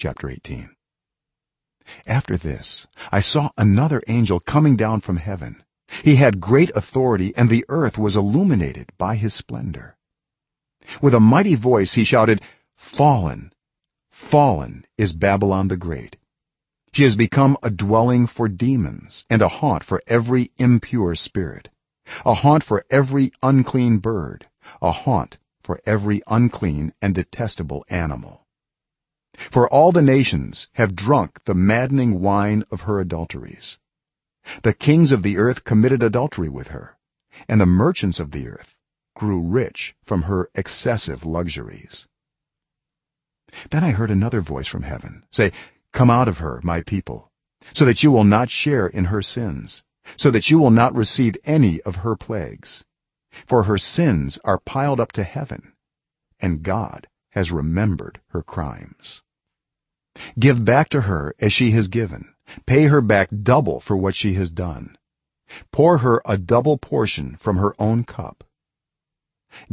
chapter 18 after this i saw another angel coming down from heaven. He had great authority and the earth was illuminated by his splendor. With a mighty voice he shouted fallen fallen is babylon the great. She has become a dwelling for demons and a haunt for every impure spirit a haunt for every unclean bird a haunt for every unclean and detestable animal for all the nations have drunk the maddening wine of her adulteries. The kings of the earth committed adultery with her and the merchants of the earth grew rich from her excessive luxuries. Then i heard another voice from heaven say come out of her my people so that you will not share in her sins so that you will not receive any of her plagues. For her sins are piled up to heaven and god has remembered her crimes. Give back to her as she has given. Pay her back double for what she has done. Pour her a double portion from her own cup.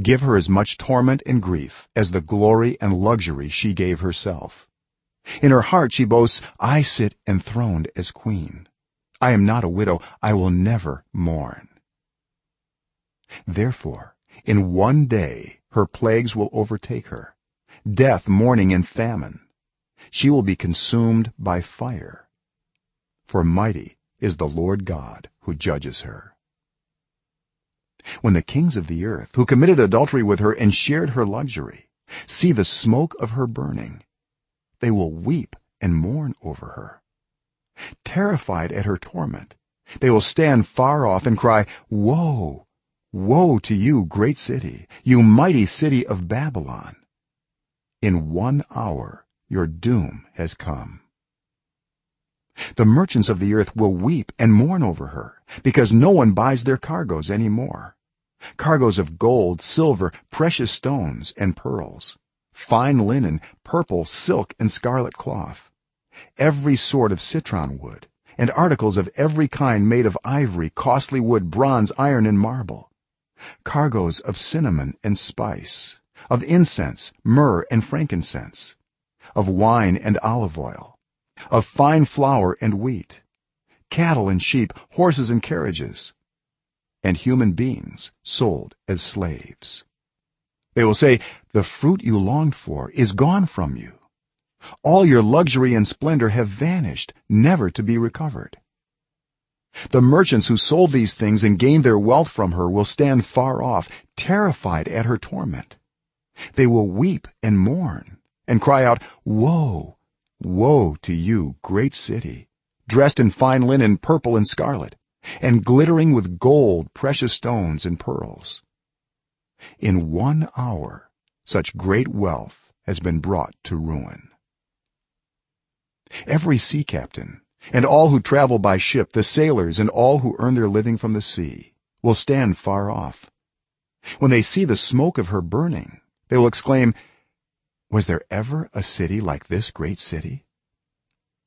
Give her as much torment and grief as the glory and luxury she gave herself. In her heart she boasts i sit enthroned as queen. I am not a widow. I will never mourn. Therefore in one day her plagues will overtake her death mourning and famine. She will be consumed by fire. For mighty is the lord god who judges her. When the kings of the earth who committed adultery with her and shared her luxury see the smoke of her burning they will weep and mourn over her. Terrified at her torment they will stand far off and cry woe woe to you great city you mighty city of babylon in 1 hour your doom has come. The merchants of the earth will weep and mourn over her because no one buys their cargoes any more cargoes of gold silver precious stones and pearls fine linen purple silk and scarlet cloth every sort of citron wood and articles of every kind made of ivory costly wood bronze iron and marble cargoes of cinnamon and spice of incense myrrh and frankincense of wine and olive oil of fine flour and wheat cattle and sheep horses and carriages and human beings sold as slaves. They will say the fruit you longed for is gone from you. All your luxury and splendor have vanished never to be recovered. The merchants who sold these things and gained their wealth from her will stand far off terrified at her torment they will weep and mourn and cry out woe woe to you great city dressed in fine linen purple and scarlet and glittering with gold precious stones and pearls. In 1 hour such great wealth has been brought to ruin. Every sea captain and all who travel by ship the sailors and all who earn their living from the sea will stand far off. When they see the smoke of her burning they will exclaim was there ever a city like this great city?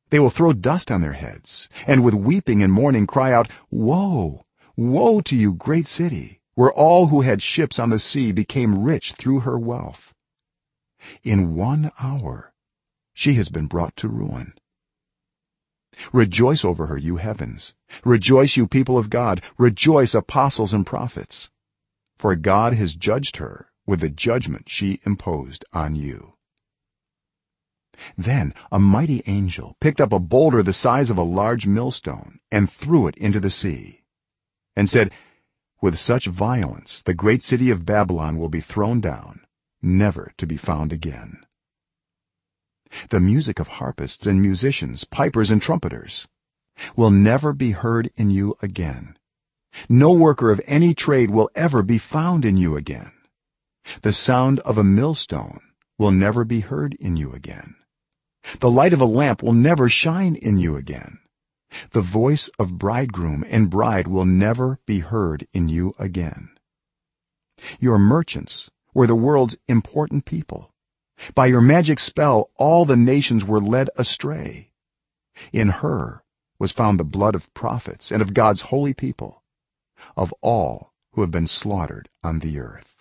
They will throw dust on their heads and with weeping and mourning cry out woe! Woe to you great city where all who had ships on the sea became rich through her wealth. In 1 hour she has been brought to ruin. Rejoice over her you heavens. Rejoice you people of god. Rejoice apostles and prophets. For god has judged her with the judgment she imposed on you. Then a mighty angel picked up a boulder the size of a large millstone and threw it into the sea and said with such violence the great city of babylon will be thrown down never to be found again. The music of harpists and musicians pipers and trumpeters will never be heard in you again. No worker of any trade will ever be found in you again the sound of a millstone will never be heard in you again. The light of a lamp will never shine in you again. The voice of bridegroom and bride will never be heard in you again. Your merchants were the world's important people. By your magic spell all the nations were led astray. In her was found the blood of prophets and of God's holy people of all who have been slaughtered on the earth